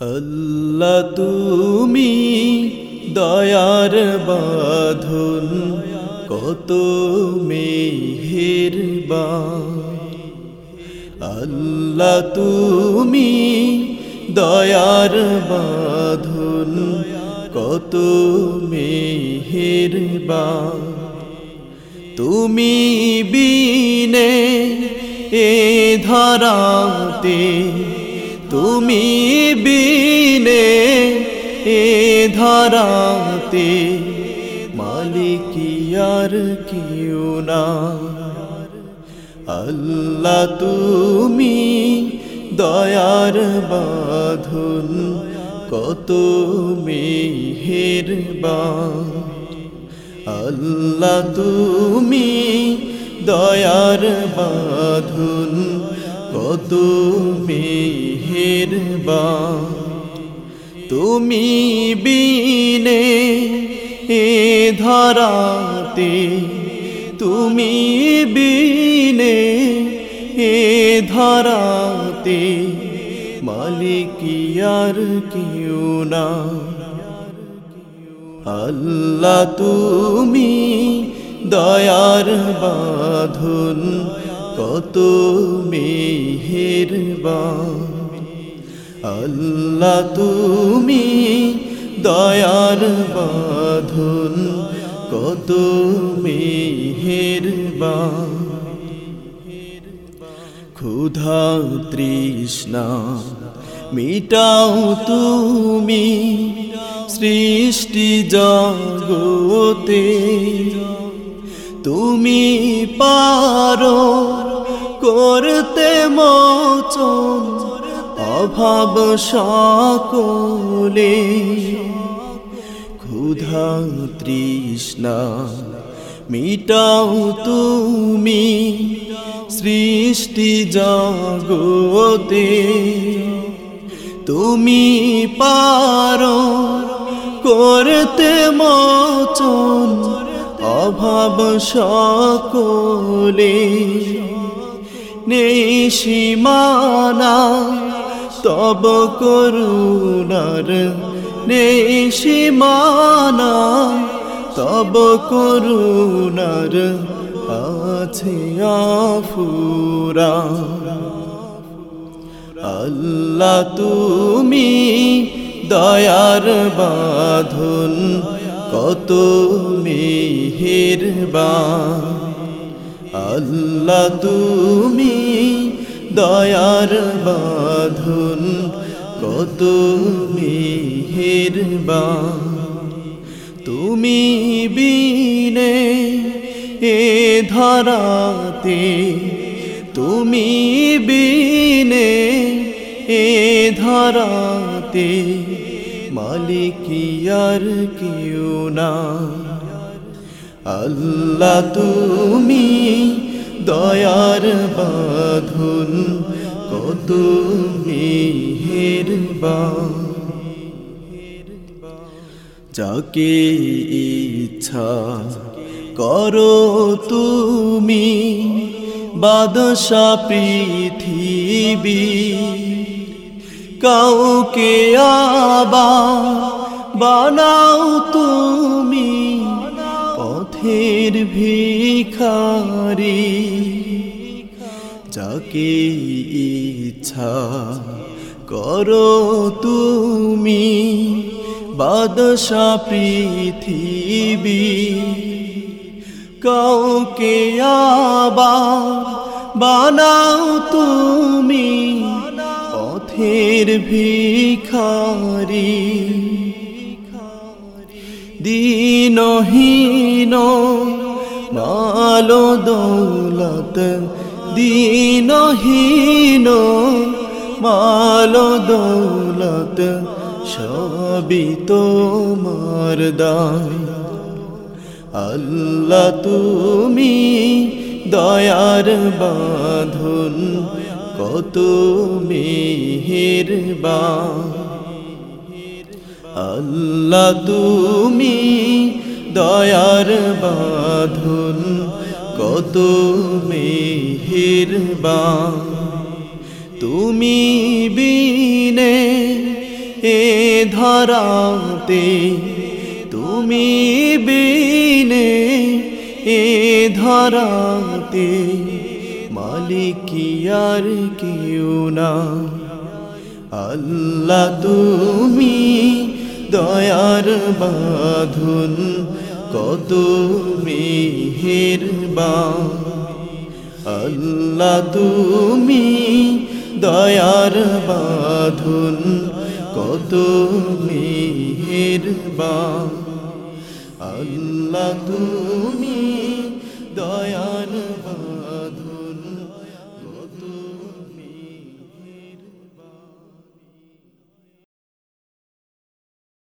আল্লাহ তুমি দয়ার বাঁধন, কত মেহেরবা আল্লাহ তুমি দয়ার বাঁধন, কত মেহেরবা তুমি বিনে এ ধরাতে তুমি বিনে এ ধরাতে মালিকিয়ার কেউ না আল্লাহ তুমি দয়ার বাঁধন, কত মেহেরবা আল্লাহ তুমি দয়ার বাঁধন কত মেহেরবা তুমি বিনে এ ধরাতে, তুমি বিনে এ ধরাতে, মালিকিয়ার কেউ না। আল্লাহ তুমি দয়ার বাঁধন কত মেহেরবা আল্লাহ তুমি দয়ার বাঁধন, কত মেহেরবা ক্ষুধা তৃষ্ণা মিটাও তুমি সৃষ্টি জগতে। তুমি পারো করতে মোচন, অভাব সকলে। ক্ষুধা তৃষ্ণা মিটাও তুমি সৃষ্টি জগতে। তুমি পারো করতে মোচন, অভাব সকলে। নেই তব করুণার নেই তব করুণার আছে আফুরা। আল্লাহ তুমি দয়ার বাঁধন কত মেহেরবা আল্লাহ তুমি দয়ার বাঁধন, কত মেহেরবা তুমি বিনে এ ধরাতে, তুমি বিনে এ ধরাতে মালিকিয়ার কেউ না। আল্লাহ তুমি দয়ার বাঁধন, কত মেহেরবা যাকে ইচ্ছা করো তুমি বাদশা পৃথিবী। কাউকে আবা বানাও তুমি পথের ভিখারি যাকে ইচ্ছা করো তুমি বাদশা পৃথিবী কাউকে আবার বানাও তুমি পথের ভিখারি। দিনহীন মালো দৌলত দিনহীন মালো দৌলত সবই তোমার দায়। আল্লাহ তুমি দয়ার বাঁধন, কত মেহেরবা আল্লাহ তুমি দয়ার বাঁধন, কত মেহেরবা তুমি বিনে এ ধরাতে, তুমি বিনে এ ধরাতে মালিকিয়ার কেউ না। আল্লাহ তুমি দয়ার বাঁধুন কত মিহির আল্লাহ তুমি দয়ার বাঁধুন কত মিহির আল্লাহ তুমি